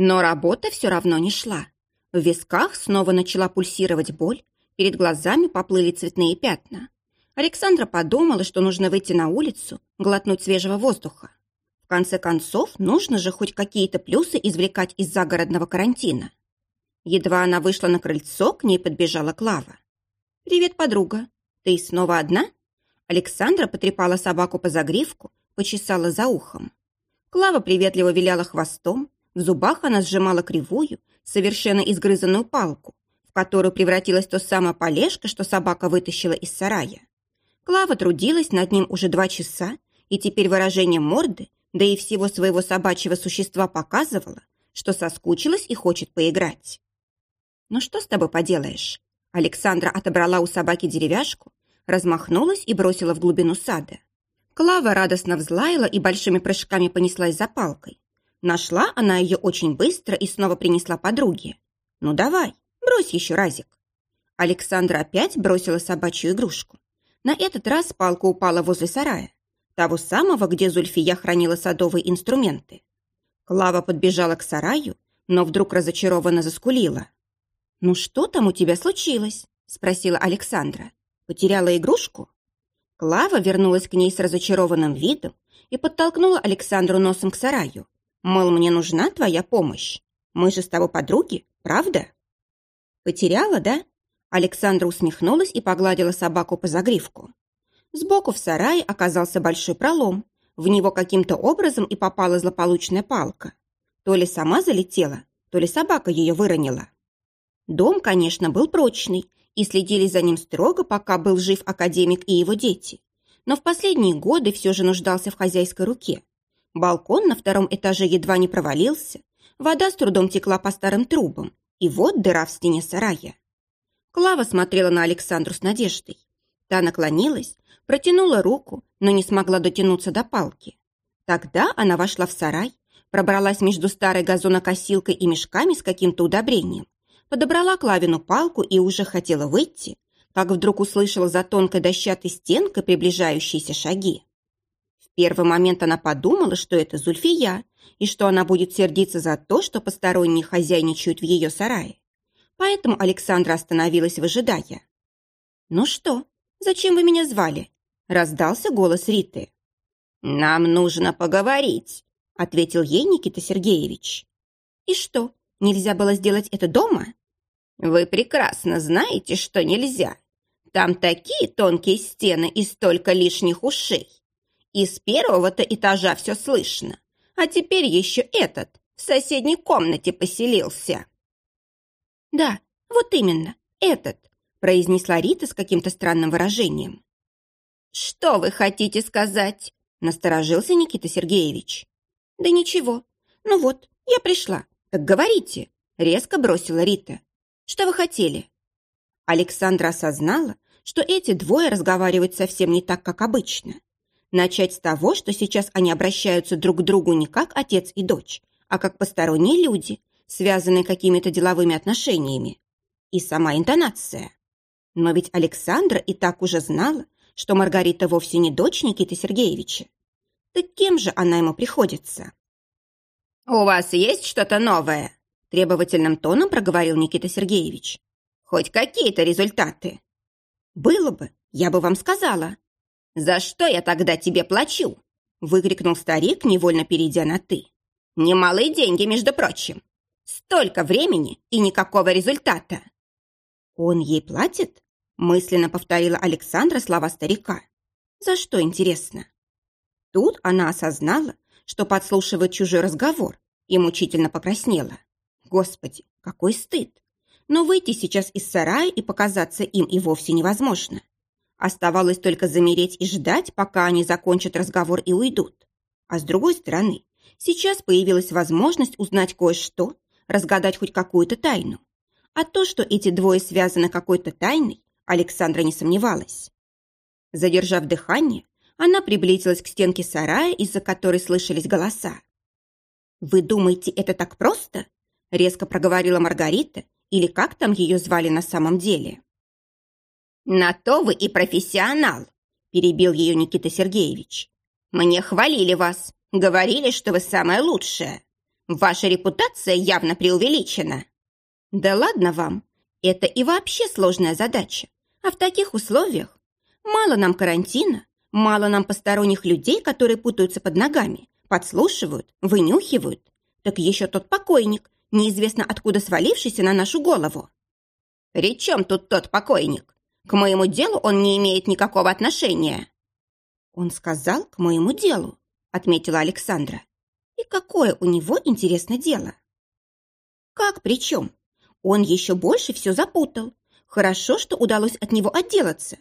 Но работа все равно не шла. В висках снова начала пульсировать боль, перед глазами поплыли цветные пятна. Александра подумала, что нужно выйти на улицу, глотнуть свежего воздуха. В конце концов, нужно же хоть какие-то плюсы извлекать из загородного карантина. Едва она вышла на крыльцо, к ней подбежала Клава. «Привет, подруга. Ты снова одна?» Александра потрепала собаку по загривку, почесала за ухом. Клава приветливо виляла хвостом, в зубах она сжимала кривую, совершенно изгрызанную палку, в которую превратилась то самое полежка, что собака вытащила из сарая. Клава трудилась над ним уже два часа, и теперь выражение морды, да и всего своего собачьего существа показывало, что соскучилась и хочет поиграть. «Ну что с тобой поделаешь?» Александра отобрала у собаки деревяшку, размахнулась и бросила в глубину сада. Клава радостно взлаяла и большими прыжками понеслась за палкой. Нашла она ее очень быстро и снова принесла подруге. «Ну давай, брось еще разик». Александра опять бросила собачью игрушку. На этот раз палка упала возле сарая, того самого, где Зульфия хранила садовые инструменты. Клава подбежала к сараю, но вдруг разочарованно заскулила. «Ну что там у тебя случилось?» – спросила Александра. «Потеряла игрушку?» Клава вернулась к ней с разочарованным видом и подтолкнула Александру носом к сараю. Мол, мне нужна твоя помощь. Мы же с тобой подруги, правда? Потеряла, да? Александра усмехнулась и погладила собаку по загривку. Сбоку в сарае оказался большой пролом. В него каким-то образом и попала злополучная палка. То ли сама залетела, то ли собака ее выронила. Дом, конечно, был прочный, и следили за ним строго, пока был жив академик и его дети. Но в последние годы все же нуждался в хозяйской руке. Балкон на втором этаже едва не провалился, вода с трудом текла по старым трубам, и вот дыра в стене сарая. Клава смотрела на Александру с надеждой. Та наклонилась, протянула руку, но не смогла дотянуться до палки. Тогда она вошла в сарай, пробралась между старой газонокосилкой и мешками с каким-то удобрением, подобрала Клавину палку и уже хотела выйти, как вдруг услышала за тонкой дощатой стенкой приближающиеся шаги первый момент она подумала, что это Зульфия, и что она будет сердиться за то, что посторонние хозяйничают в ее сарае. Поэтому Александра остановилась, выжидая. «Ну что, зачем вы меня звали?» – раздался голос Риты. «Нам нужно поговорить», – ответил ей Никита Сергеевич. «И что, нельзя было сделать это дома?» «Вы прекрасно знаете, что нельзя. Там такие тонкие стены и столько лишних ушей. Из первого-то этажа все слышно, а теперь еще этот в соседней комнате поселился. Да, вот именно, этот, произнесла Рита с каким-то странным выражением. Что вы хотите сказать? Насторожился Никита Сергеевич. Да ничего. Ну вот, я пришла. Так говорите, резко бросила Рита. Что вы хотели? Александра осознала, что эти двое разговаривают совсем не так, как обычно. Начать с того, что сейчас они обращаются друг к другу не как отец и дочь, а как посторонние люди, связанные какими-то деловыми отношениями. И сама интонация. Но ведь Александра и так уже знала, что Маргарита вовсе не дочь Никиты Сергеевича. Так кем же она ему приходится? «У вас есть что-то новое?» Требовательным тоном проговорил Никита Сергеевич. «Хоть какие-то результаты?» «Было бы, я бы вам сказала», «За что я тогда тебе плачу?» выкрикнул старик, невольно перейдя на «ты». «Немалые деньги, между прочим. Столько времени и никакого результата». «Он ей платит?» мысленно повторила Александра слова старика. «За что, интересно?» Тут она осознала, что подслушивает чужой разговор, и мучительно покраснела. Господи, какой стыд! Но выйти сейчас из сарая и показаться им и вовсе невозможно. Оставалось только замереть и ждать, пока они закончат разговор и уйдут. А с другой стороны, сейчас появилась возможность узнать кое-что, разгадать хоть какую-то тайну. А то, что эти двое связаны какой-то тайной, Александра не сомневалась. Задержав дыхание, она приблизилась к стенке сарая, из-за которой слышались голоса. «Вы думаете, это так просто?» — резко проговорила Маргарита, или как там ее звали на самом деле. «На то вы и профессионал», – перебил ее Никита Сергеевич. «Мне хвалили вас, говорили, что вы самая лучшая. Ваша репутация явно преувеличена». «Да ладно вам. Это и вообще сложная задача. А в таких условиях мало нам карантина, мало нам посторонних людей, которые путаются под ногами, подслушивают, вынюхивают. Так еще тот покойник, неизвестно откуда свалившийся на нашу голову. «При чем тут тот покойник? К моему делу он не имеет никакого отношения». «Он сказал к моему делу», — отметила Александра. «И какое у него интересное дело?» «Как при чем? Он еще больше все запутал. Хорошо, что удалось от него отделаться.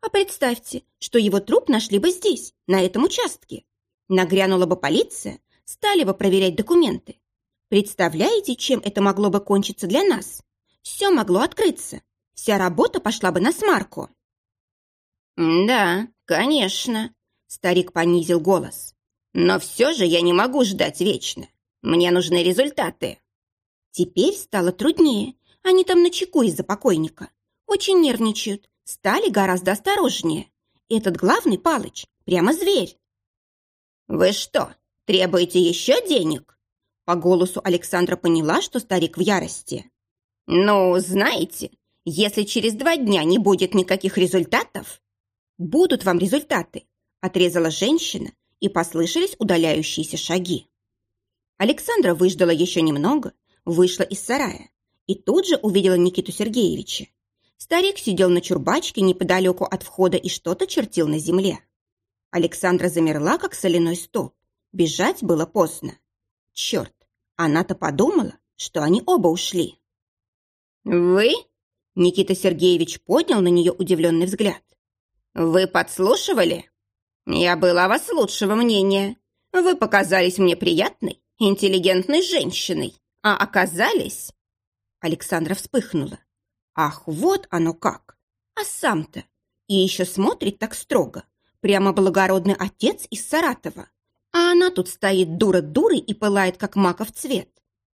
А представьте, что его труп нашли бы здесь, на этом участке. Нагрянула бы полиция, стали бы проверять документы. Представляете, чем это могло бы кончиться для нас? Все могло открыться. Вся работа пошла бы на смарку. «Да, конечно», — старик понизил голос. «Но все же я не могу ждать вечно. Мне нужны результаты». Теперь стало труднее. Они там на чеку из-за покойника. Очень нервничают, стали гораздо осторожнее. Этот главный Палыч прямо зверь. «Вы что, требуете еще денег?» По голосу Александра поняла, что старик в ярости. «Ну, знаете, если через два дня не будет никаких результатов...» «Будут вам результаты», — отрезала женщина, и послышались удаляющиеся шаги. Александра выждала еще немного, вышла из сарая и тут же увидела Никиту Сергеевича. Старик сидел на чурбачке неподалеку от входа и что-то чертил на земле. Александра замерла, как соляной столб. Бежать было поздно. Черт, она-то подумала, что они оба ушли. «Вы?» Никита Сергеевич поднял на нее удивленный взгляд. «Вы подслушивали? Я была о вас лучшего мнения. Вы показались мне приятной, интеллигентной женщиной, а оказались...» Александра вспыхнула. Ах, вот оно как! А сам-то! И еще смотрит так строго. Прямо благородный отец из Саратова. А она тут стоит дура дурой и пылает, как маков цвет.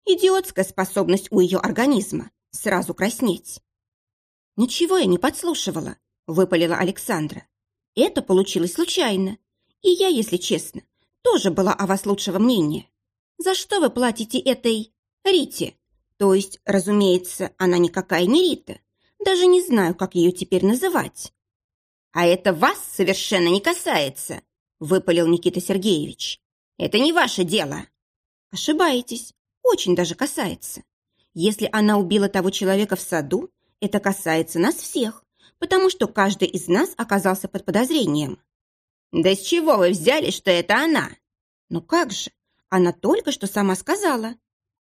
Идиотская способность у ее организма сразу краснеть. «Ничего я не подслушивала», — выпалила Александра. «Это получилось случайно. И я, если честно, тоже была о вас лучшего мнения. За что вы платите этой Рите?» То есть, разумеется, она никакая не Рита. Даже не знаю, как ее теперь называть. «А это вас совершенно не касается», — выпалил Никита Сергеевич. «Это не ваше дело». «Ошибаетесь. Очень даже касается. Если она убила того человека в саду, это касается нас всех, потому что каждый из нас оказался под подозрением». «Да с чего вы взяли, что это она?» «Ну как же? Она только что сама сказала.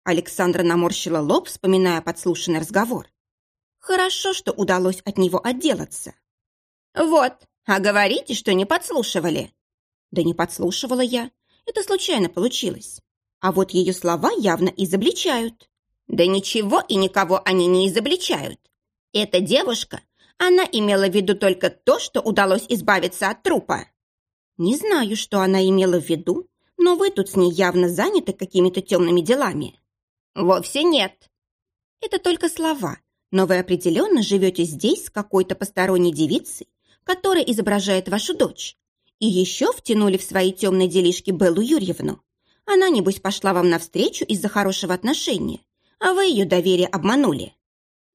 Александра наморщила лоб, вспоминая подслушанный разговор. Хорошо, что удалось от него отделаться. «Вот, а говорите, что не подслушивали». «Да не подслушивала я. Это случайно получилось. А вот ее слова явно изобличают». «Да ничего и никого они не изобличают. Эта девушка, она имела в виду только то, что удалось избавиться от трупа». «Не знаю, что она имела в виду, но вы тут с ней явно заняты какими-то темными делами». «Вовсе нет». «Это только слова, но вы определенно живете здесь с какой-то посторонней девицей, которая изображает вашу дочь. И еще втянули в свои темные делишки Беллу Юрьевну. Она, небось, пошла вам навстречу из-за хорошего отношения, а вы ее доверие обманули».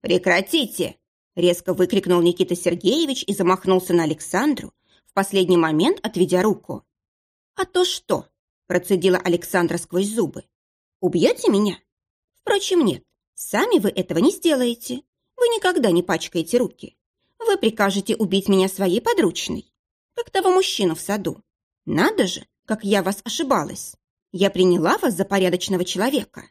«Прекратите!» – резко выкрикнул Никита Сергеевич и замахнулся на Александру, в последний момент отведя руку. «А то что?» – процедила Александра сквозь зубы. «Убьете меня? Впрочем, нет, сами вы этого не сделаете. Вы никогда не пачкаете руки. Вы прикажете убить меня своей подручной, как того мужчину в саду. Надо же, как я вас ошибалась. Я приняла вас за порядочного человека.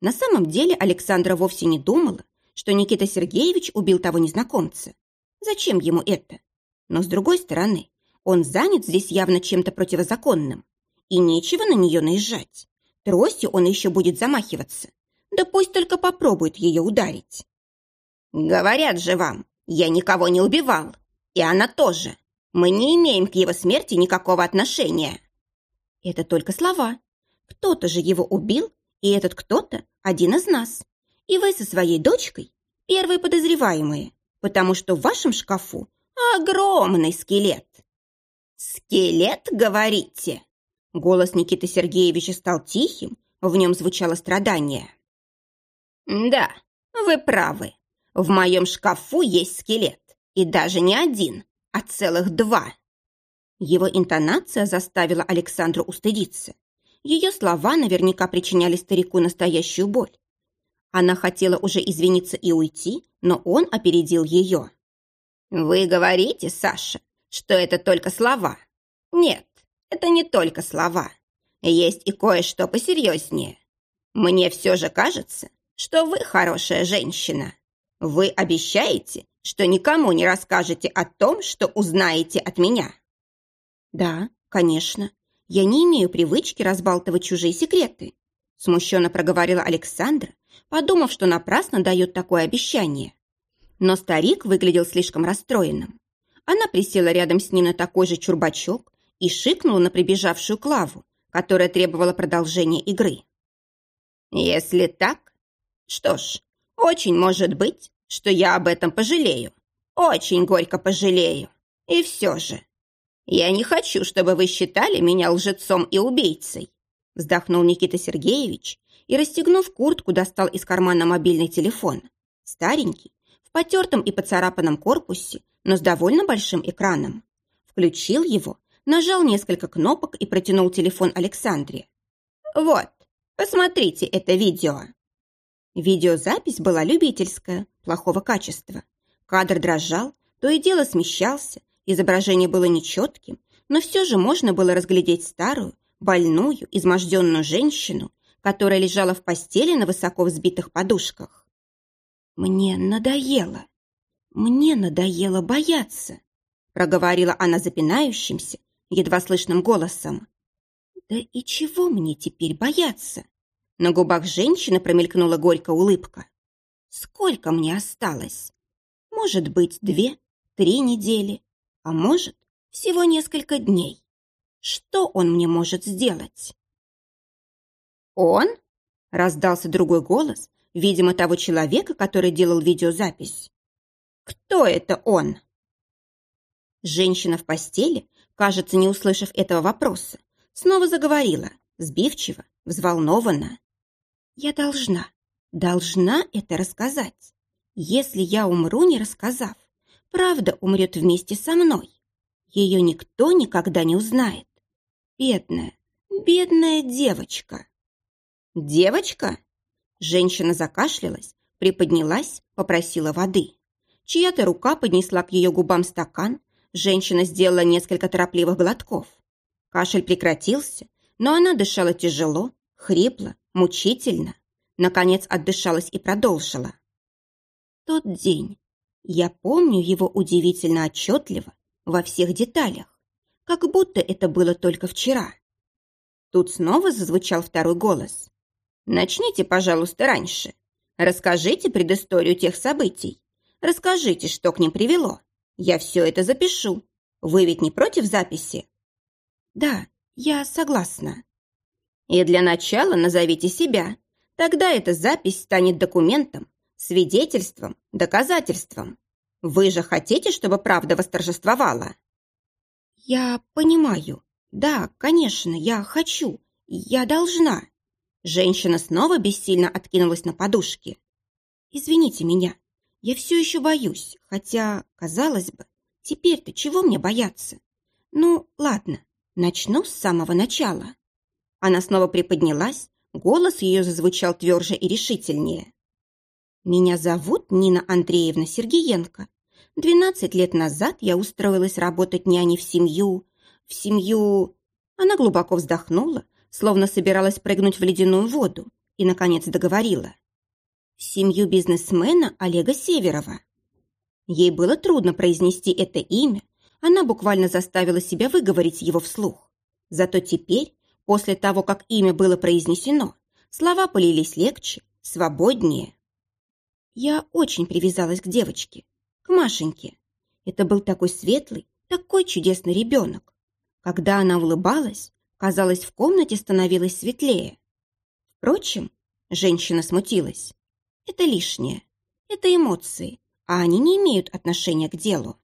На самом деле Александра вовсе не думала, что Никита Сергеевич убил того незнакомца. Зачем ему это? Но с другой стороны, он занят здесь явно чем-то противозаконным. И нечего на нее наезжать. Тростью он еще будет замахиваться. Да пусть только попробует ее ударить. Говорят же вам, я никого не убивал. И она тоже. Мы не имеем к его смерти никакого отношения. Это только слова. Кто-то же его убил, и этот кто-то один из нас. И вы со своей дочкой первые подозреваемые, потому что в вашем шкафу огромный скелет. «Скелет, говорите?» Голос Никиты Сергеевича стал тихим, в нем звучало страдание. «Да, вы правы. В моем шкафу есть скелет. И даже не один, а целых два». Его интонация заставила Александру устыдиться. Ее слова наверняка причиняли старику настоящую боль. Она хотела уже извиниться и уйти, но он опередил ее. «Вы говорите, Саша, что это только слова. Нет, это не только слова. Есть и кое-что посерьезнее. Мне все же кажется, что вы хорошая женщина. Вы обещаете, что никому не расскажете о том, что узнаете от меня?» «Да, конечно. Я не имею привычки разбалтывать чужие секреты», смущенно проговорила Александра, подумав, что напрасно дает такое обещание. Но старик выглядел слишком расстроенным. Она присела рядом с ним на такой же чурбачок и шикнула на прибежавшую Клаву, которая требовала продолжения игры. «Если так, что ж, очень может быть, что я об этом пожалею. Очень горько пожалею. И все же, я не хочу, чтобы вы считали меня лжецом и убийцей», вздохнул Никита Сергеевич и, расстегнув куртку, достал из кармана мобильный телефон. Старенький, в потертом и поцарапанном корпусе, но с довольно большим экраном. Включил его, нажал несколько кнопок и протянул телефон Александре. «Вот, посмотрите это видео». Видеозапись была любительская, плохого качества. Кадр дрожал, то и дело смещался, изображение было нечетким, но все же можно было разглядеть старую, больную, изможденную женщину, которая лежала в постели на высоко взбитых подушках. «Мне надоело. Мне надоело бояться», проговорила она запинающимся, едва слышным голосом. «Да и чего мне теперь бояться?» На губах женщины промелькнула горькая улыбка. «Сколько мне осталось? Может быть, две, три недели, а может, всего несколько дней. Что он мне может сделать?» «Он?» – раздался другой голос, видимо, того человека, который делал видеозапись. «Кто это он?» Женщина в постели, кажется, не услышав этого вопроса, снова заговорила, сбивчиво, взволнованно. «Я должна, должна это рассказать. Если я умру, не рассказав, правда умрет вместе со мной. Ее никто никогда не узнает. Бедная, бедная девочка». «Девочка?» Женщина закашлялась, приподнялась, попросила воды. Чья-то рука поднесла к ее губам стакан, женщина сделала несколько торопливых глотков. Кашель прекратился, но она дышала тяжело, хрипло, мучительно. Наконец отдышалась и продолжила. Тот день. Я помню его удивительно отчетливо, во всех деталях, как будто это было только вчера. Тут снова зазвучал второй голос. Начните, пожалуйста, раньше. Расскажите предысторию тех событий. Расскажите, что к ним привело. Я все это запишу. Вы ведь не против записи? Да, я согласна. И для начала назовите себя. Тогда эта запись станет документом, свидетельством, доказательством. Вы же хотите, чтобы правда восторжествовала? Я понимаю. Да, конечно, я хочу. Я должна. Женщина снова бессильно откинулась на подушке. «Извините меня, я все еще боюсь, хотя, казалось бы, теперь-то чего мне бояться? Ну, ладно, начну с самого начала». Она снова приподнялась, голос ее зазвучал тверже и решительнее. «Меня зовут Нина Андреевна Сергеенко. Двенадцать лет назад я устроилась работать няней в семью... В семью...» Она глубоко вздохнула, словно собиралась прыгнуть в ледяную воду, и, наконец, договорила. Семью бизнесмена Олега Северова. Ей было трудно произнести это имя, она буквально заставила себя выговорить его вслух. Зато теперь, после того, как имя было произнесено, слова полились легче, свободнее. Я очень привязалась к девочке, к Машеньке. Это был такой светлый, такой чудесный ребенок. Когда она улыбалась, Казалось, в комнате становилось светлее. Впрочем, женщина смутилась. Это лишнее. Это эмоции, а они не имеют отношения к делу.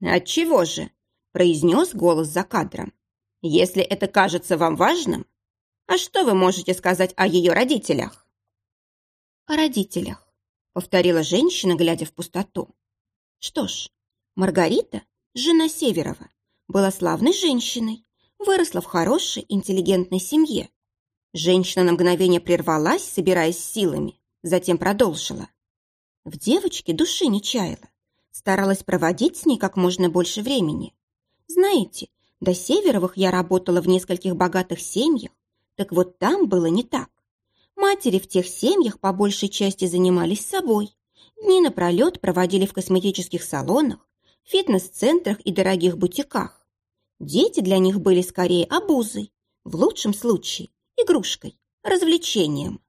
«Отчего же?» – произнес голос за кадром. «Если это кажется вам важным...» А что вы можете сказать о ее родителях?» «О родителях», — повторила женщина, глядя в пустоту. «Что ж, Маргарита, жена Северова, была славной женщиной, выросла в хорошей, интеллигентной семье. Женщина на мгновение прервалась, собираясь силами, затем продолжила. В девочке души не чаяла, старалась проводить с ней как можно больше времени. Знаете, до Северовых я работала в нескольких богатых семьях, так вот там было не так. Матери в тех семьях по большей части занимались собой. Дни напролет проводили в косметических салонах, фитнес-центрах и дорогих бутиках. Дети для них были скорее обузой, в лучшем случае игрушкой, развлечением.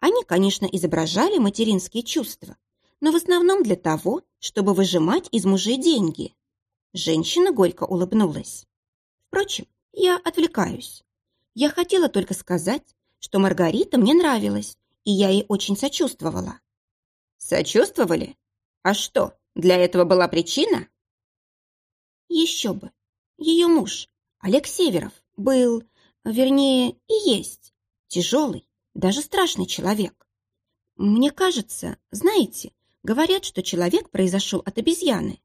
Они, конечно, изображали материнские чувства, но в основном для того, чтобы выжимать из мужей деньги. Женщина горько улыбнулась. Впрочем, я отвлекаюсь. Я хотела только сказать, что Маргарита мне нравилась, и я ей очень сочувствовала. Сочувствовали? А что, для этого была причина? Еще бы. Ее муж, Олег Северов, был, вернее, и есть, тяжелый, даже страшный человек. Мне кажется, знаете, говорят, что человек произошел от обезьяны.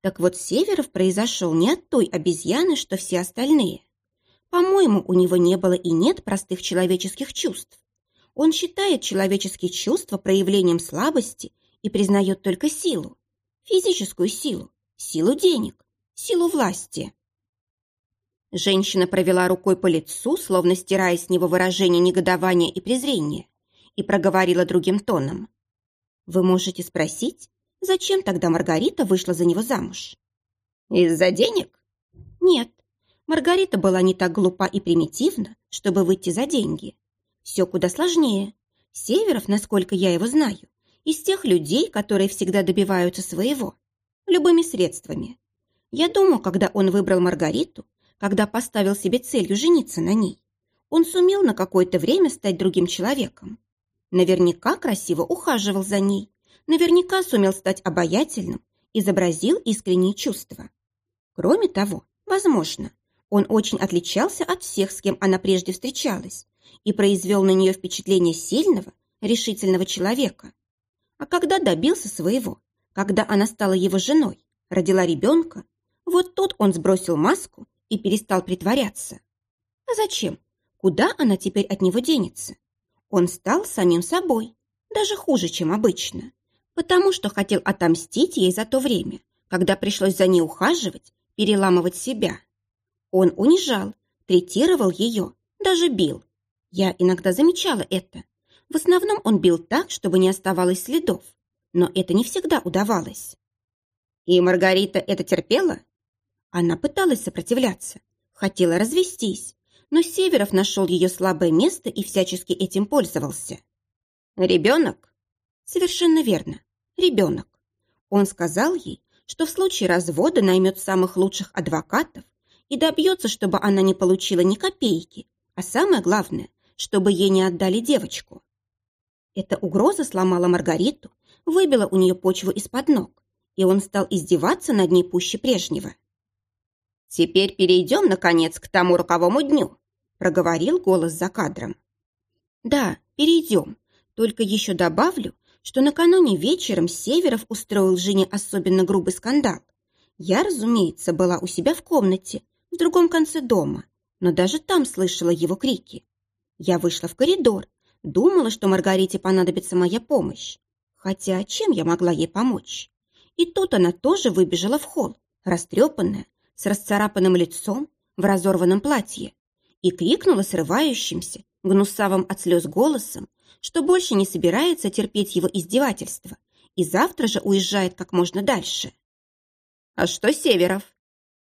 Так вот, Северов произошел не от той обезьяны, что все остальные. По-моему, у него не было и нет простых человеческих чувств. Он считает человеческие чувства проявлением слабости и признает только силу, физическую силу, силу денег, силу власти. Женщина провела рукой по лицу, словно стирая с него выражение негодования и презрения, и проговорила другим тоном. «Вы можете спросить, зачем тогда Маргарита вышла за него замуж?» «Из-за денег?» «Нет, Маргарита была не так глупа и примитивна, чтобы выйти за деньги. Все куда сложнее. Северов, насколько я его знаю, из тех людей, которые всегда добиваются своего, любыми средствами. Я думаю, когда он выбрал Маргариту, когда поставил себе целью жениться на ней, он сумел на какое-то время стать другим человеком. Наверняка красиво ухаживал за ней, наверняка сумел стать обаятельным, изобразил искренние чувства. Кроме того, возможно, он очень отличался от всех, с кем она прежде встречалась, и произвел на нее впечатление сильного, решительного человека. А когда добился своего, когда она стала его женой, родила ребенка, вот тут он сбросил маску и перестал притворяться. А зачем? Куда она теперь от него денется? Он стал самим собой, даже хуже, чем обычно, потому что хотел отомстить ей за то время, когда пришлось за ней ухаживать, переламывать себя. Он унижал, третировал ее, даже бил. Я иногда замечала это. В основном он бил так, чтобы не оставалось следов, но это не всегда удавалось. И Маргарита это терпела? Она пыталась сопротивляться, хотела развестись, но Северов нашел ее слабое место и всячески этим пользовался. «Ребенок?» «Совершенно верно. Ребенок. Он сказал ей, что в случае развода наймет самых лучших адвокатов и добьется, чтобы она не получила ни копейки, а самое главное, чтобы ей не отдали девочку. Эта угроза сломала Маргариту, выбила у нее почву из-под ног, и он стал издеваться над ней пуще прежнего. «Теперь перейдем, наконец, к тому роковому дню», проговорил голос за кадром. «Да, перейдем. Только еще добавлю, что накануне вечером Северов устроил жене особенно грубый скандал. Я, разумеется, была у себя в комнате, в другом конце дома, но даже там слышала его крики. Я вышла в коридор, думала, что Маргарите понадобится моя помощь. Хотя чем я могла ей помочь? И тут она тоже выбежала в холл, растрепанная, с расцарапанным лицом в разорванном платье и крикнула срывающимся, гнусавым от слез голосом, что больше не собирается терпеть его издевательства и завтра же уезжает как можно дальше. «А что Северов?»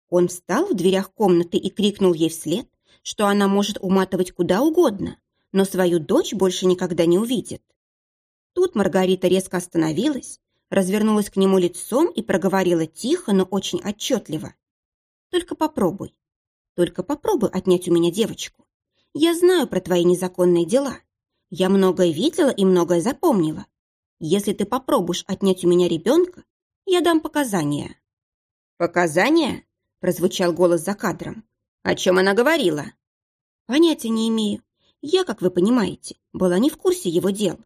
Он встал в дверях комнаты и крикнул ей вслед, что она может уматывать куда угодно, но свою дочь больше никогда не увидит. Тут Маргарита резко остановилась, развернулась к нему лицом и проговорила тихо, но очень отчетливо. Только попробуй. Только попробуй отнять у меня девочку. Я знаю про твои незаконные дела. Я многое видела и многое запомнила. Если ты попробуешь отнять у меня ребенка, я дам показания». «Показания?» – прозвучал голос за кадром. «О чем она говорила?» «Понятия не имею. Я, как вы понимаете, была не в курсе его дел,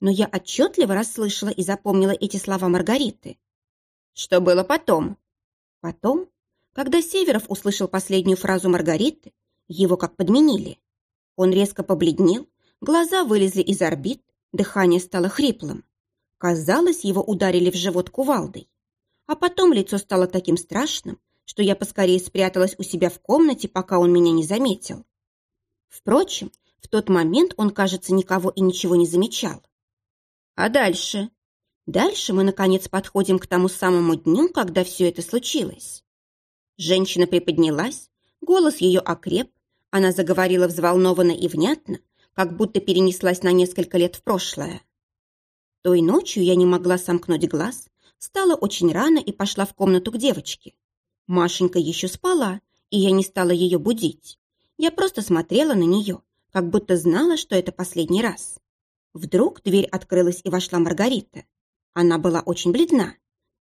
но я отчетливо расслышала и запомнила эти слова Маргариты. Что было потом? Потом, когда Северов услышал последнюю фразу Маргариты, его как подменили. Он резко побледнел, глаза вылезли из орбит, дыхание стало хриплым. Казалось, его ударили в живот кувалдой. А потом лицо стало таким страшным, что я поскорее спряталась у себя в комнате, пока он меня не заметил. Впрочем, в тот момент он, кажется, никого и ничего не замечал. А дальше? Дальше мы, наконец, подходим к тому самому дню, когда все это случилось. Женщина приподнялась, голос ее окреп, она заговорила взволнованно и внятно, как будто перенеслась на несколько лет в прошлое. Той ночью я не могла сомкнуть глаз, встала очень рано и пошла в комнату к девочке. Машенька еще спала, и я не стала ее будить. Я просто смотрела на нее, как будто знала, что это последний раз. Вдруг дверь открылась и вошла Маргарита. Она была очень бледна.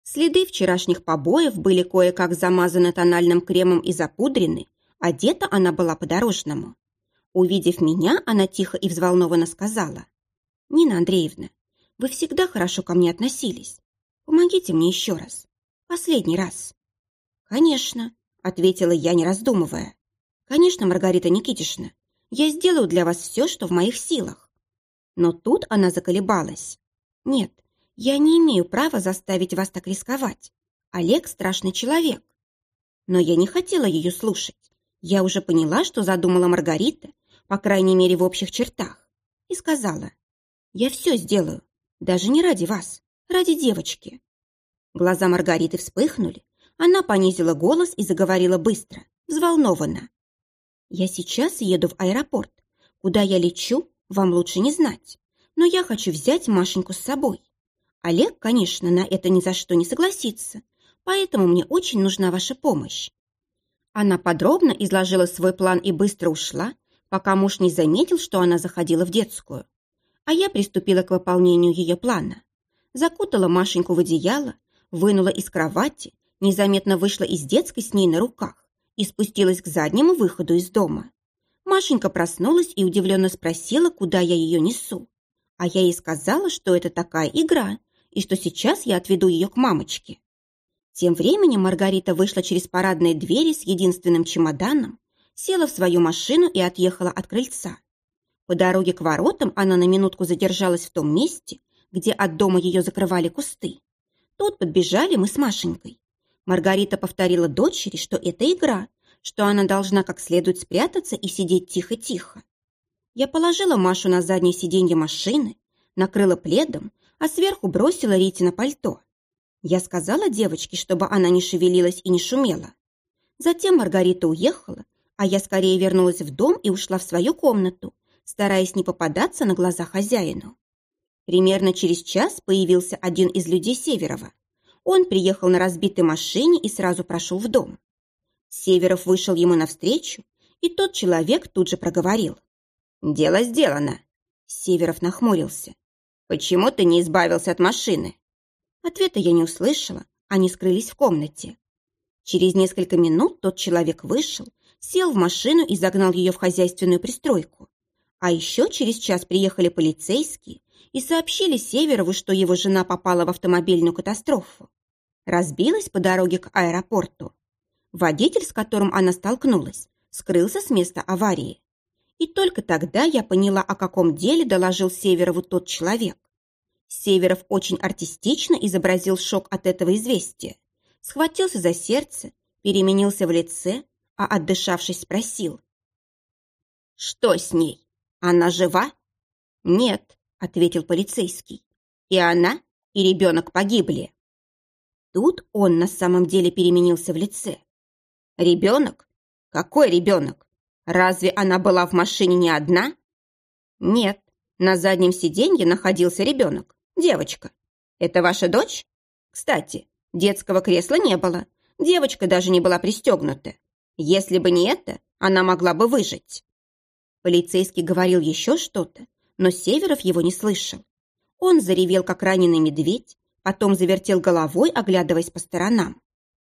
Следы вчерашних побоев были кое-как замазаны тональным кремом и запудрены, одета она была по-дорожному. Увидев меня, она тихо и взволнованно сказала. «Нина Андреевна, вы всегда хорошо ко мне относились. Помогите мне еще раз. Последний раз». «Конечно», — ответила я, не раздумывая. «Конечно, Маргарита Никитишна, я сделаю для вас все, что в моих силах». Но тут она заколебалась. «Нет, я не имею права заставить вас так рисковать. Олег страшный человек». Но я не хотела ее слушать. Я уже поняла, что задумала Маргарита, по крайней мере, в общих чертах, и сказала, «Я все сделаю, даже не ради вас, ради девочки». Глаза Маргариты вспыхнули, она понизила голос и заговорила быстро, взволнованно. «Я сейчас еду в аэропорт. Куда я лечу, вам лучше не знать. Но я хочу взять Машеньку с собой. Олег, конечно, на это ни за что не согласится, поэтому мне очень нужна ваша помощь. Она подробно изложила свой план и быстро ушла, пока муж не заметил, что она заходила в детскую. А я приступила к выполнению ее плана. Закутала Машеньку в одеяло, вынула из кровати, незаметно вышла из детской с ней на руках и спустилась к заднему выходу из дома. Машенька проснулась и удивленно спросила, куда я ее несу. А я ей сказала, что это такая игра, и что сейчас я отведу ее к мамочке. Тем временем Маргарита вышла через парадные двери с единственным чемоданом, села в свою машину и отъехала от крыльца. По дороге к воротам она на минутку задержалась в том месте, где от дома ее закрывали кусты. Тут подбежали мы с Машенькой. Маргарита повторила дочери, что это игра, что она должна как следует спрятаться и сидеть тихо-тихо. Я положила Машу на заднее сиденье машины, накрыла пледом, а сверху бросила Рите на пальто. Я сказала девочке, чтобы она не шевелилась и не шумела. Затем Маргарита уехала, а я скорее вернулась в дом и ушла в свою комнату, стараясь не попадаться на глаза хозяину. Примерно через час появился один из людей Северова. Он приехал на разбитой машине и сразу прошел в дом. Северов вышел ему навстречу, и тот человек тут же проговорил. «Дело сделано». Северов нахмурился. «Почему ты не избавился от машины?» Ответа я не услышала, они скрылись в комнате. Через несколько минут тот человек вышел, сел в машину и загнал ее в хозяйственную пристройку. А еще через час приехали полицейские и сообщили Северову, что его жена попала в автомобильную катастрофу. Разбилась по дороге к аэропорту. Водитель, с которым она столкнулась, скрылся с места аварии. И только тогда я поняла, о каком деле доложил Северову тот человек. Северов очень артистично изобразил шок от этого известия. Схватился за сердце, переменился в лице, а отдышавшись спросил. «Что с ней? Она жива?» «Нет», — ответил полицейский. «И она, и ребенок погибли». Тут он на самом деле переменился в лице. «Ребенок? Какой ребенок? Разве она была в машине не одна?» «Нет, на заднем сиденье находился ребенок. Девочка. Это ваша дочь? Кстати, детского кресла не было. Девочка даже не была пристегнута. Если бы не это, она могла бы выжить. Полицейский говорил еще что-то, но Северов его не слышал. Он заревел, как раненый медведь, потом завертел головой, оглядываясь по сторонам.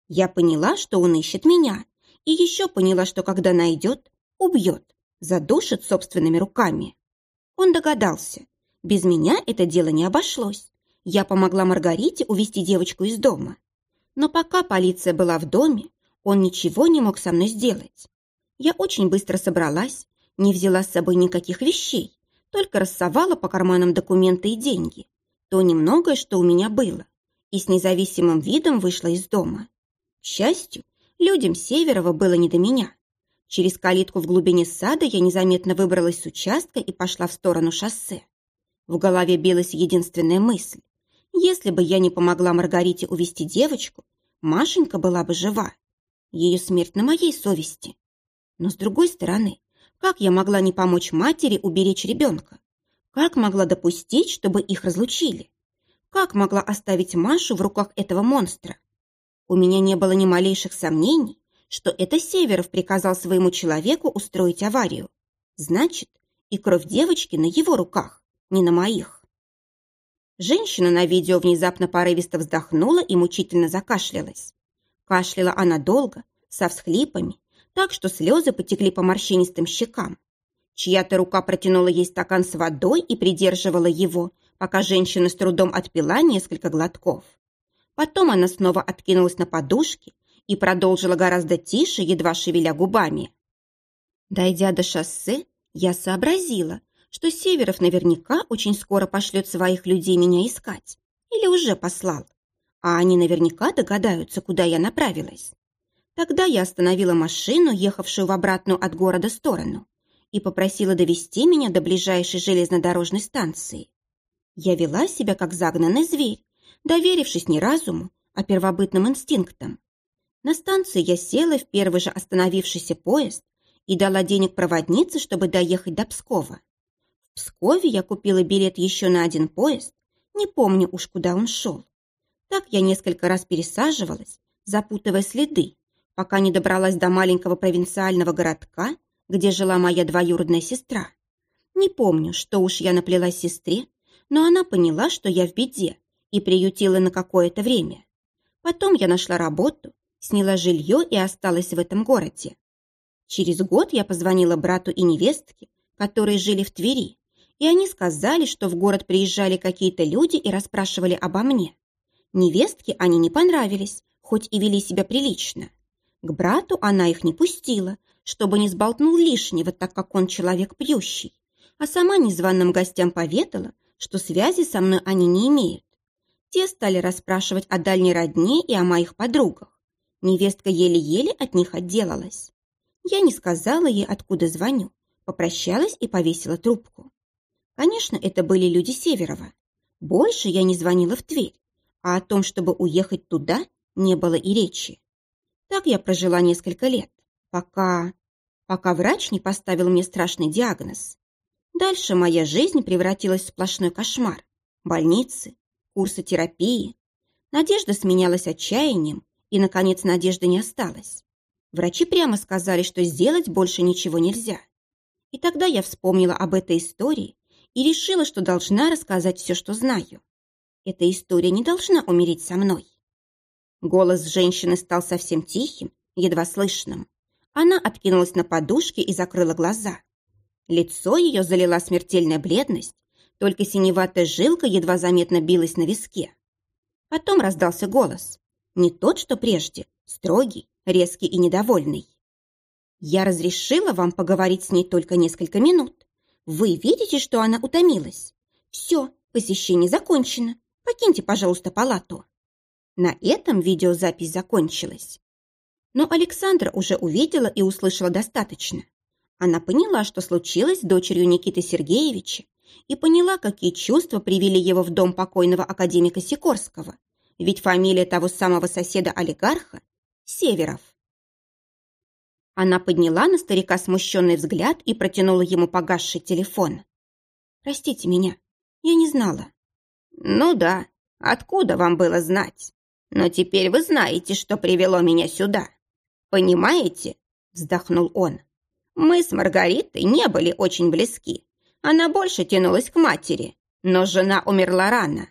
Я поняла, что он ищет меня, и еще поняла, что когда найдет, убьет, Задушит собственными руками. Он догадался. Без меня это дело не обошлось. Я помогла Маргарите увести девочку из дома. Но пока полиция была в доме, он ничего не мог со мной сделать. Я очень быстро собралась, не взяла с собой никаких вещей, только рассовала по карманам документы и деньги. То немногое, что у меня было. И с независимым видом вышла из дома. К счастью, людям Северова было не до меня. Через калитку в глубине сада я незаметно выбралась с участка и пошла в сторону шоссе. В голове билась единственная мысль. Если бы я не помогла Маргарите увести девочку, Машенька была бы жива. Ее смерть на моей совести. Но с другой стороны, как я могла не помочь матери уберечь ребенка? Как могла допустить, чтобы их разлучили? Как могла оставить Машу в руках этого монстра? У меня не было ни малейших сомнений, что это Северов приказал своему человеку устроить аварию. Значит, и кровь девочки на его руках, не на моих. Женщина на видео внезапно порывисто вздохнула и мучительно закашлялась. Кашляла она долго, со всхлипами, так что слезы потекли по морщинистым щекам. Чья-то рука протянула ей стакан с водой и придерживала его, пока женщина с трудом отпила несколько глотков. Потом она снова откинулась на подушки и продолжила гораздо тише, едва шевеля губами. Дойдя до шоссе, я сообразила, что Северов наверняка очень скоро пошлет своих людей меня искать. Или уже послал. А они наверняка догадаются, куда я направилась. Тогда я остановила машину, ехавшую в обратную от города сторону, и попросила довести меня до ближайшей железнодорожной станции. Я вела себя как загнанный зверь, доверившись не разуму, а первобытным инстинктам. На станции я села в первый же остановившийся поезд и дала денег проводнице, чтобы доехать до Пскова. Пскове я купила билет еще на один поезд, не помню уж, куда он шел. Так я несколько раз пересаживалась, запутывая следы, пока не добралась до маленького провинциального городка, где жила моя двоюродная сестра. Не помню, что уж я наплела сестре, но она поняла, что я в беде, и приютила на какое-то время. Потом я нашла работу, сняла жилье и осталась в этом городе. Через год я позвонила брату и невестке, которые жили в Твери, и они сказали, что в город приезжали какие-то люди и расспрашивали обо мне. Невестке они не понравились, хоть и вели себя прилично. К брату она их не пустила, чтобы не сболтнул лишнего, так как он человек пьющий. А сама незваным гостям поведала, что связи со мной они не имеют. Те стали расспрашивать о дальней родне и о моих подругах. Невестка еле-еле от них отделалась. Я не сказала ей, откуда звоню, попрощалась и повесила трубку. Конечно, это были люди Северова. Больше я не звонила в Тверь, а о том, чтобы уехать туда, не было и речи. Так я прожила несколько лет, пока... пока врач не поставил мне страшный диагноз. Дальше моя жизнь превратилась в сплошной кошмар. Больницы, курсы терапии. Надежда сменялась отчаянием, и, наконец, надежды не осталось. Врачи прямо сказали, что сделать больше ничего нельзя. И тогда я вспомнила об этой истории и решила, что должна рассказать все, что знаю. Эта история не должна умереть со мной. Голос женщины стал совсем тихим, едва слышным. Она откинулась на подушке и закрыла глаза. Лицо ее залила смертельная бледность, только синеватая жилка едва заметно билась на виске. Потом раздался голос. Не тот, что прежде, строгий, резкий и недовольный. «Я разрешила вам поговорить с ней только несколько минут. Вы видите, что она утомилась? Все, посещение закончено. Покиньте, пожалуйста, палату». На этом видеозапись закончилась. Но Александра уже увидела и услышала достаточно. Она поняла, что случилось с дочерью Никиты Сергеевича, и поняла, какие чувства привели его в дом покойного академика Сикорского, ведь фамилия того самого соседа-олигарха – Северов. Она подняла на старика смущенный взгляд и протянула ему погасший телефон. «Простите меня, я не знала». «Ну да, откуда вам было знать? Но теперь вы знаете, что привело меня сюда. Понимаете?» – вздохнул он. «Мы с Маргаритой не были очень близки. Она больше тянулась к матери, но жена умерла рано.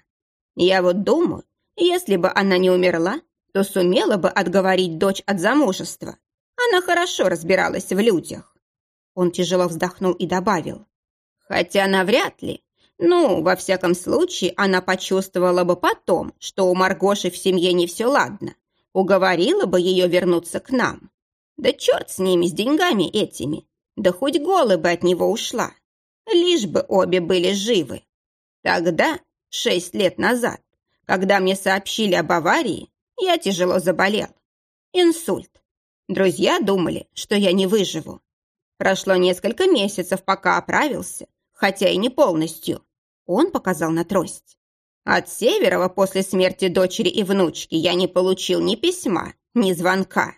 Я вот думаю, если бы она не умерла, то сумела бы отговорить дочь от замужества. Она хорошо разбиралась в людях». Он тяжело вздохнул и добавил. Хотя навряд ли. Ну, во всяком случае, она почувствовала бы потом, что у Маргоши в семье не все ладно. Уговорила бы ее вернуться к нам. Да черт с ними, с деньгами этими. Да хоть голы бы от него ушла. Лишь бы обе были живы. Тогда, шесть лет назад, когда мне сообщили об аварии, я тяжело заболел. Инсульт. Друзья думали, что я не выживу. Прошло несколько месяцев, пока оправился, хотя и не полностью. Он показал на трость. От Северова после смерти дочери и внучки я не получил ни письма, ни звонка.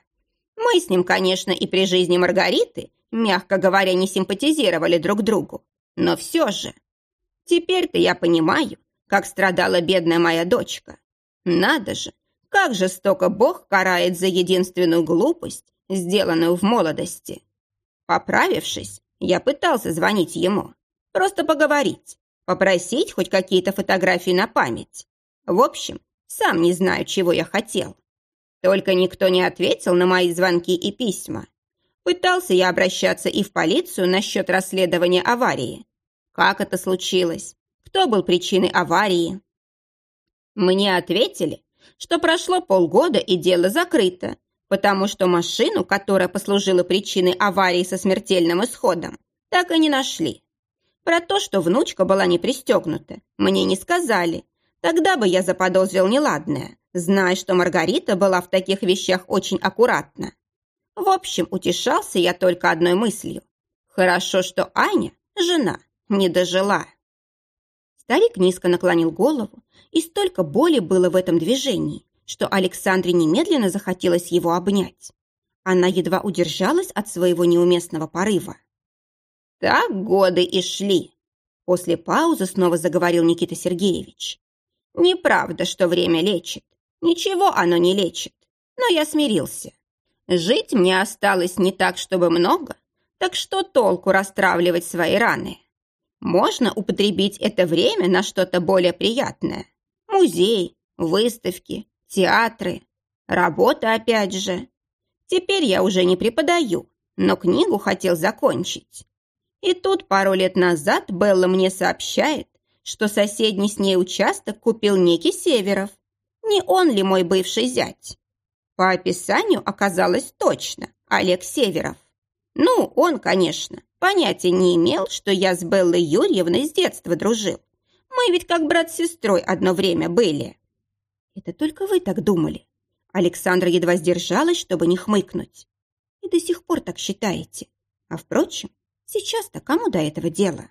Мы с ним, конечно, и при жизни Маргариты, мягко говоря, не симпатизировали друг другу. Но все же. Теперь-то я понимаю, как страдала бедная моя дочка. Надо же, как жестоко Бог карает за единственную глупость, сделанную в молодости. Поправившись, я пытался звонить ему. Просто поговорить, попросить хоть какие-то фотографии на память. В общем, сам не знаю, чего я хотел. Только никто не ответил на мои звонки и письма. Пытался я обращаться и в полицию насчет расследования аварии. Как это случилось? Кто был причиной аварии? Мне ответили, что прошло полгода и дело закрыто, потому что машину, которая послужила причиной аварии со смертельным исходом, так и не нашли. Про то, что внучка была не пристегнута, мне не сказали. Тогда бы я заподозрил неладное, зная, что Маргарита была в таких вещах очень аккуратна. В общем, утешался я только одной мыслью. Хорошо, что Аня, жена, не дожила. Старик низко наклонил голову, и столько боли было в этом движении, что Александре немедленно захотелось его обнять. Она едва удержалась от своего неуместного порыва. «Так годы и шли», — после паузы снова заговорил Никита Сергеевич. «Неправда, что время лечит. Ничего оно не лечит. Но я смирился. Жить мне осталось не так, чтобы много, так что толку расстравливать свои раны? Можно употребить это время на что-то более приятное. Музей, выставки, театры, работа опять же. Теперь я уже не преподаю, но книгу хотел закончить. И тут пару лет назад Белла мне сообщает, что соседний с ней участок купил некий Северов. Не он ли мой бывший зять? По описанию оказалось точно Олег Северов. Ну, он, конечно, понятия не имел, что я с Беллой Юрьевной с детства дружил. Мы ведь как брат с сестрой одно время были. Это только вы так думали. Александра едва сдержалась, чтобы не хмыкнуть. И до сих пор так считаете. А впрочем, сейчас-то кому до этого дела?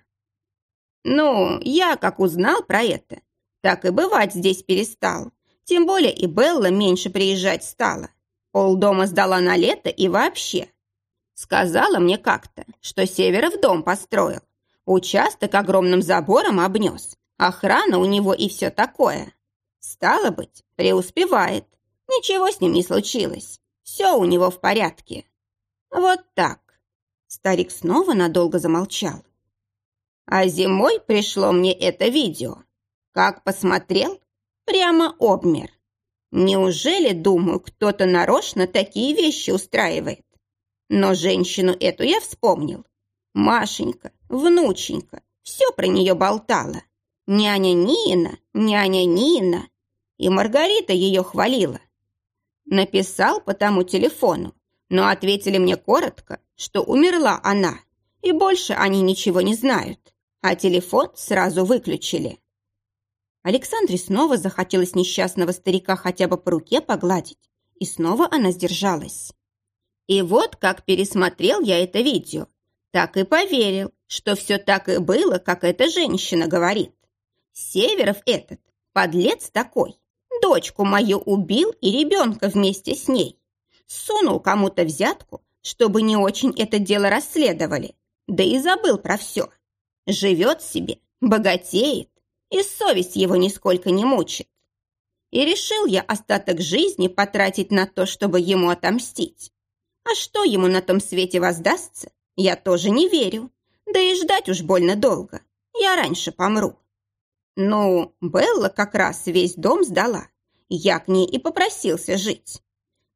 Ну, я как узнал про это, так и бывать здесь перестал. Тем более и Белла меньше приезжать стала. Пол дома сдала на лето и вообще. Сказала мне как-то, что Северов дом построил. Участок огромным забором обнес. Охрана у него и все такое. Стало быть, преуспевает. Ничего с ним не случилось. Все у него в порядке. Вот так. Старик снова надолго замолчал. А зимой пришло мне это видео. Как посмотрел, Прямо обмер. Неужели, думаю, кто-то нарочно такие вещи устраивает? Но женщину эту я вспомнил. Машенька, внученька, все про нее болтала. Няня Нина, няня Нина. И Маргарита ее хвалила. Написал по тому телефону, но ответили мне коротко, что умерла она, и больше они ничего не знают, а телефон сразу выключили. Александре снова захотелось несчастного старика хотя бы по руке погладить, и снова она сдержалась. И вот как пересмотрел я это видео, так и поверил, что все так и было, как эта женщина говорит. Северов этот, подлец такой, дочку мою убил и ребенка вместе с ней. Сунул кому-то взятку, чтобы не очень это дело расследовали, да и забыл про все. Живет себе, богатеет, и совесть его нисколько не мучит. И решил я остаток жизни потратить на то, чтобы ему отомстить. А что ему на том свете воздастся, я тоже не верю. Да и ждать уж больно долго. Я раньше помру. Ну, Белла как раз весь дом сдала. Я к ней и попросился жить.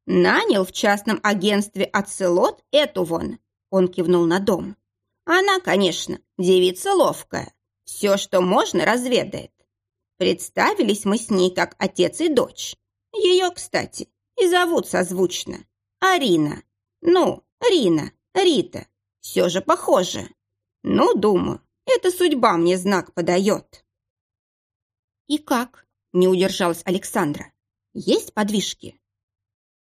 Нанял в частном агентстве «Ацелот» эту вон. Он кивнул на дом. Она, конечно, девица ловкая, все, что можно, разведает. Представились мы с ней как отец и дочь. Ее, кстати, и зовут созвучно. Арина. Ну, Рина, Рита. Все же похоже. Ну, думаю, эта судьба мне знак подает. И как? Не удержалась Александра. Есть подвижки?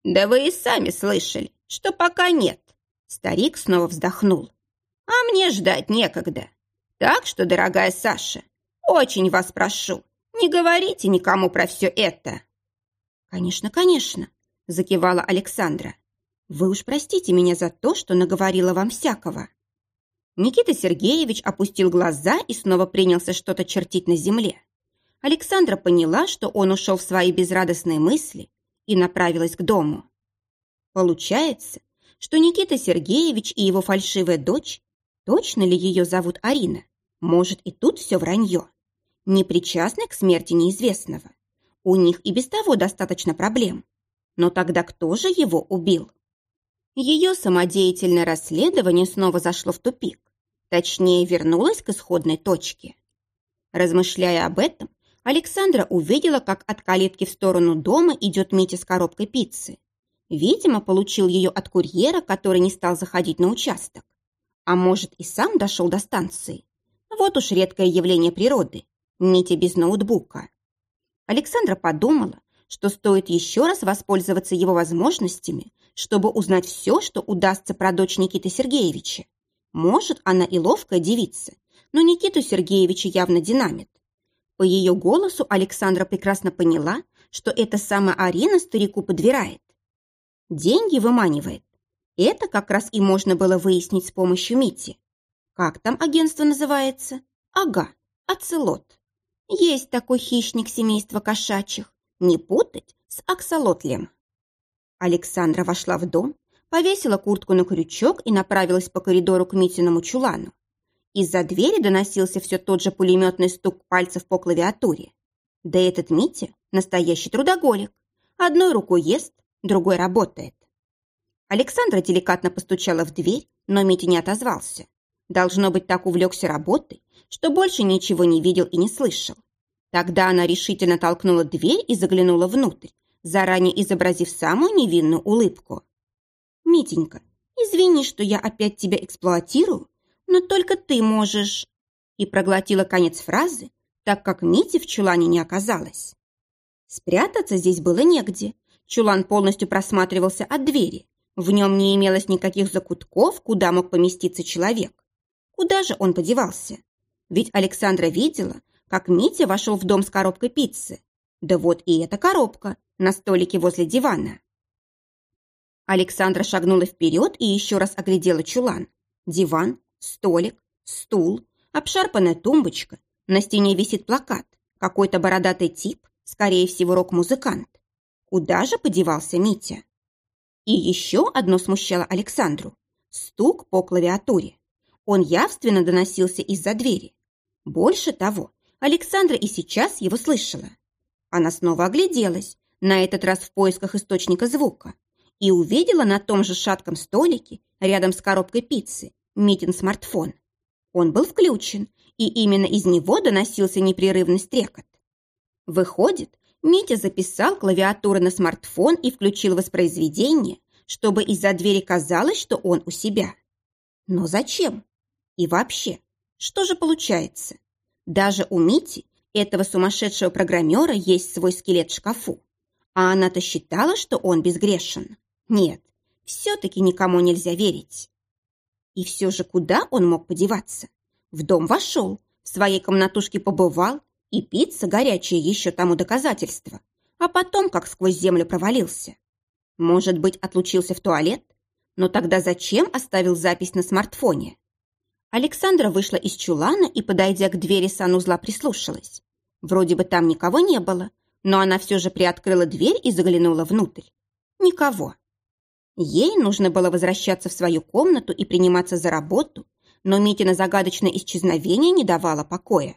Да вы и сами слышали, что пока нет. Старик снова вздохнул. А мне ждать некогда. Так что, дорогая Саша, очень вас прошу, не говорите никому про все это. Конечно, конечно, закивала Александра. Вы уж простите меня за то, что наговорила вам всякого. Никита Сергеевич опустил глаза и снова принялся что-то чертить на земле. Александра поняла, что он ушел в свои безрадостные мысли и направилась к дому. Получается, что Никита Сергеевич и его фальшивая дочь, точно ли ее зовут Арина, может и тут все вранье, не причастны к смерти неизвестного. У них и без того достаточно проблем. Но тогда кто же его убил? Ее самодеятельное расследование снова зашло в тупик. Точнее, вернулось к исходной точке. Размышляя об этом, Александра увидела, как от калитки в сторону дома идет Митя с коробкой пиццы. Видимо, получил ее от курьера, который не стал заходить на участок. А может, и сам дошел до станции. Вот уж редкое явление природы. Митя без ноутбука. Александра подумала, что стоит еще раз воспользоваться его возможностями, чтобы узнать все, что удастся про дочь Никиты Сергеевича. Может, она и ловкая девица, но Никиту Сергеевича явно динамит. По ее голосу Александра прекрасно поняла, что эта самая Арина старику подбирает. Деньги выманивает. Это как раз и можно было выяснить с помощью Мити. Как там агентство называется? Ага, Ацелот. Есть такой хищник семейства кошачьих. Не путать с аксолотлем. Александра вошла в дом, повесила куртку на крючок и направилась по коридору к Митиному чулану. Из-за двери доносился все тот же пулеметный стук пальцев по клавиатуре. Да этот Митя – настоящий трудоголик. Одной рукой ест, другой работает. Александра деликатно постучала в дверь, но Митя не отозвался. Должно быть, так увлекся работой, что больше ничего не видел и не слышал. Тогда она решительно толкнула дверь и заглянула внутрь, заранее изобразив самую невинную улыбку. «Митенька, извини, что я опять тебя эксплуатирую, но только ты можешь...» И проглотила конец фразы, так как Мити в чулане не оказалось. Спрятаться здесь было негде. Чулан полностью просматривался от двери. В нем не имелось никаких закутков, куда мог поместиться человек. Куда же он подевался? Ведь Александра видела, как Митя вошел в дом с коробкой пиццы. Да вот и эта коробка на столике возле дивана. Александра шагнула вперед и еще раз оглядела чулан. Диван, столик, стул, обшарпанная тумбочка. На стене висит плакат. Какой-то бородатый тип, скорее всего, рок-музыкант. Куда же подевался Митя? И еще одно смущало Александру. Стук по клавиатуре. Он явственно доносился из-за двери. Больше того, Александра и сейчас его слышала. Она снова огляделась, на этот раз в поисках источника звука, и увидела на том же шатком столике, рядом с коробкой пиццы, Митин смартфон. Он был включен, и именно из него доносился непрерывный стрекот. Выходит, Митя записал клавиатуру на смартфон и включил воспроизведение, чтобы из-за двери казалось, что он у себя. Но зачем? И вообще, что же получается? Даже у Мити, этого сумасшедшего программера, есть свой скелет в шкафу. А она-то считала, что он безгрешен. Нет, все-таки никому нельзя верить. И все же куда он мог подеваться? В дом вошел, в своей комнатушке побывал, и пицца горячая еще тому доказательство, а потом как сквозь землю провалился. Может быть, отлучился в туалет? Но тогда зачем оставил запись на смартфоне? Александра вышла из чулана и, подойдя к двери санузла, прислушалась. Вроде бы там никого не было, но она все же приоткрыла дверь и заглянула внутрь. Никого. Ей нужно было возвращаться в свою комнату и приниматься за работу, но Митина загадочное исчезновение не давало покоя.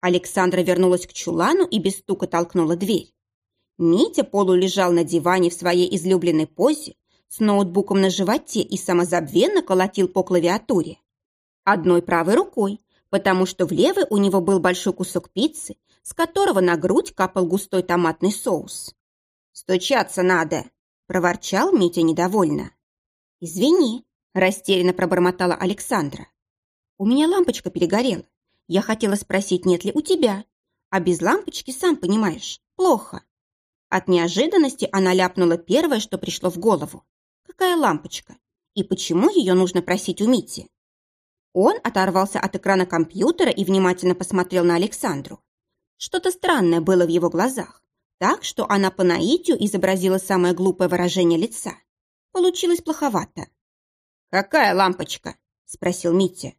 Александра вернулась к чулану и без стука толкнула дверь. Митя полулежал на диване в своей излюбленной позе, с ноутбуком на животе и самозабвенно колотил по клавиатуре. Одной правой рукой, потому что в левой у него был большой кусок пиццы, с которого на грудь капал густой томатный соус. «Стучаться надо!» – проворчал Митя недовольно. «Извини», – растерянно пробормотала Александра. «У меня лампочка перегорела. Я хотела спросить, нет ли у тебя. А без лампочки, сам понимаешь, плохо». От неожиданности она ляпнула первое, что пришло в голову. «Какая лампочка? И почему ее нужно просить у Мити?» Он оторвался от экрана компьютера и внимательно посмотрел на Александру. Что-то странное было в его глазах, так что она по наитию изобразила самое глупое выражение лица. Получилось плоховато. «Какая лампочка?» – спросил Митя.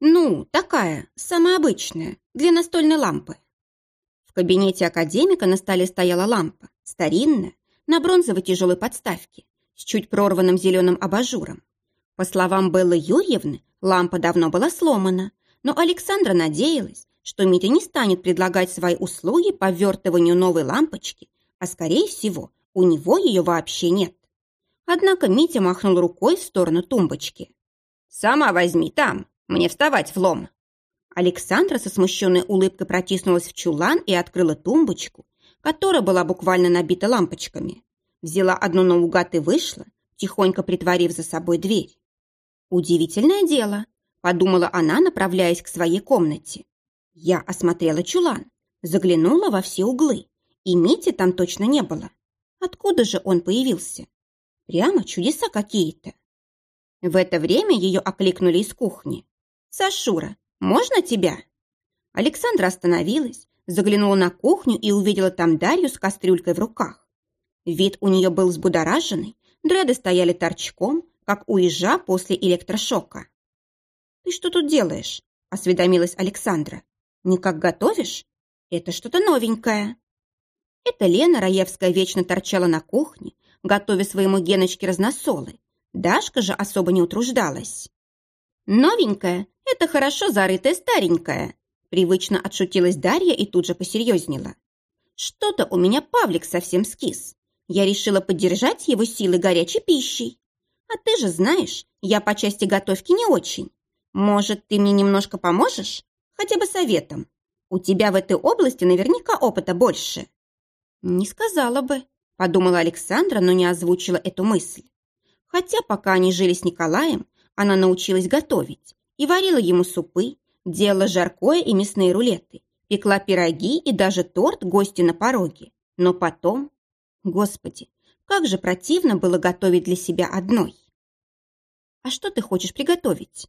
«Ну, такая, самая обычная, для настольной лампы». В кабинете академика на столе стояла лампа, старинная, на бронзовой тяжелой подставке, с чуть прорванным зеленым абажуром. По словам Беллы Юрьевны, лампа давно была сломана, но Александра надеялась, что Митя не станет предлагать свои услуги по вертыванию новой лампочки, а, скорее всего, у него ее вообще нет. Однако Митя махнул рукой в сторону тумбочки. «Сама возьми там, мне вставать в лом». Александра со смущенной улыбкой протиснулась в чулан и открыла тумбочку, которая была буквально набита лампочками. Взяла одну наугад и вышла, тихонько притворив за собой дверь. «Удивительное дело», — подумала она, направляясь к своей комнате. Я осмотрела чулан, заглянула во все углы, и Мити там точно не было. Откуда же он появился? Прямо чудеса какие-то. В это время ее окликнули из кухни. «Сашура, можно тебя?» Александра остановилась, заглянула на кухню и увидела там Дарью с кастрюлькой в руках. Вид у нее был взбудораженный, дреды стояли торчком, как у ежа после электрошока. «Ты что тут делаешь?» – осведомилась Александра. «Никак готовишь? Это что-то новенькое». Это Лена Раевская вечно торчала на кухне, готовя своему Геночке разносолы. Дашка же особо не утруждалась. «Новенькая – это хорошо зарытая старенькая», привычно отшутилась Дарья и тут же посерьезнела. «Что-то у меня Павлик совсем скис. Я решила поддержать его силы горячей пищей. А ты же знаешь, я по части готовки не очень. Может, ты мне немножко поможешь? Хотя бы советом. У тебя в этой области наверняка опыта больше». «Не сказала бы», – подумала Александра, но не озвучила эту мысль. Хотя пока они жили с Николаем, она научилась готовить и варила ему супы, делала жаркое и мясные рулеты, пекла пироги и даже торт гости на пороге. Но потом... Господи, как же противно было готовить для себя одной. «А что ты хочешь приготовить?»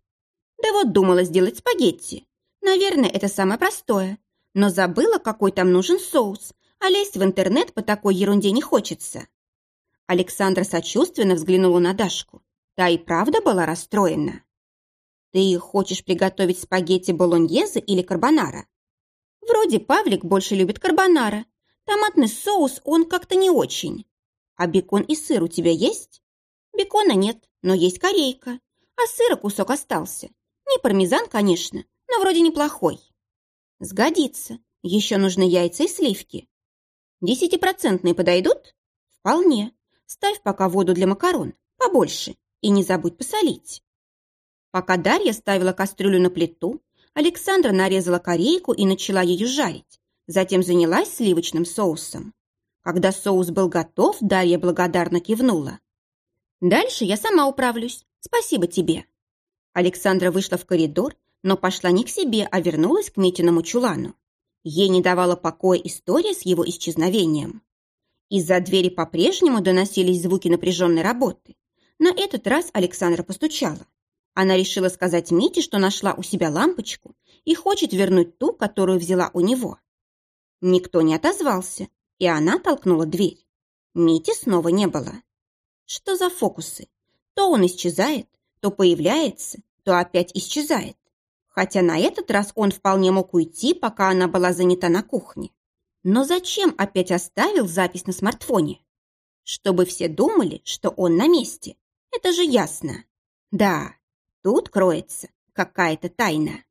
«Да вот думала сделать спагетти. Наверное, это самое простое. Но забыла, какой там нужен соус, а лезть в интернет по такой ерунде не хочется». Александра сочувственно взглянула на Дашку. Та и правда была расстроена. «Ты хочешь приготовить спагетти болоньезе или карбонара?» «Вроде Павлик больше любит карбонара. Томатный соус он как-то не очень. А бекон и сыр у тебя есть?» «Бекона нет, но есть корейка, а сыра кусок остался. Не пармезан, конечно, но вроде неплохой. Сгодится. Еще нужны яйца и сливки. Десятипроцентные подойдут? Вполне. Ставь пока воду для макарон, побольше, и не забудь посолить. Пока Дарья ставила кастрюлю на плиту, Александра нарезала корейку и начала ее жарить. Затем занялась сливочным соусом. Когда соус был готов, Дарья благодарно кивнула. «Дальше я сама управлюсь. Спасибо тебе». Александра вышла в коридор, но пошла не к себе, а вернулась к Митиному чулану. Ей не давала покоя история с его исчезновением. Из-за двери по-прежнему доносились звуки напряженной работы. На этот раз Александра постучала. Она решила сказать Мите, что нашла у себя лампочку и хочет вернуть ту, которую взяла у него. Никто не отозвался, и она толкнула дверь. Мити снова не было. Что за фокусы? То он исчезает, то появляется, то опять исчезает. Хотя на этот раз он вполне мог уйти, пока она была занята на кухне. Но зачем опять оставил запись на смартфоне? Чтобы все думали, что он на месте. Это же ясно. Да, тут кроется какая-то тайна.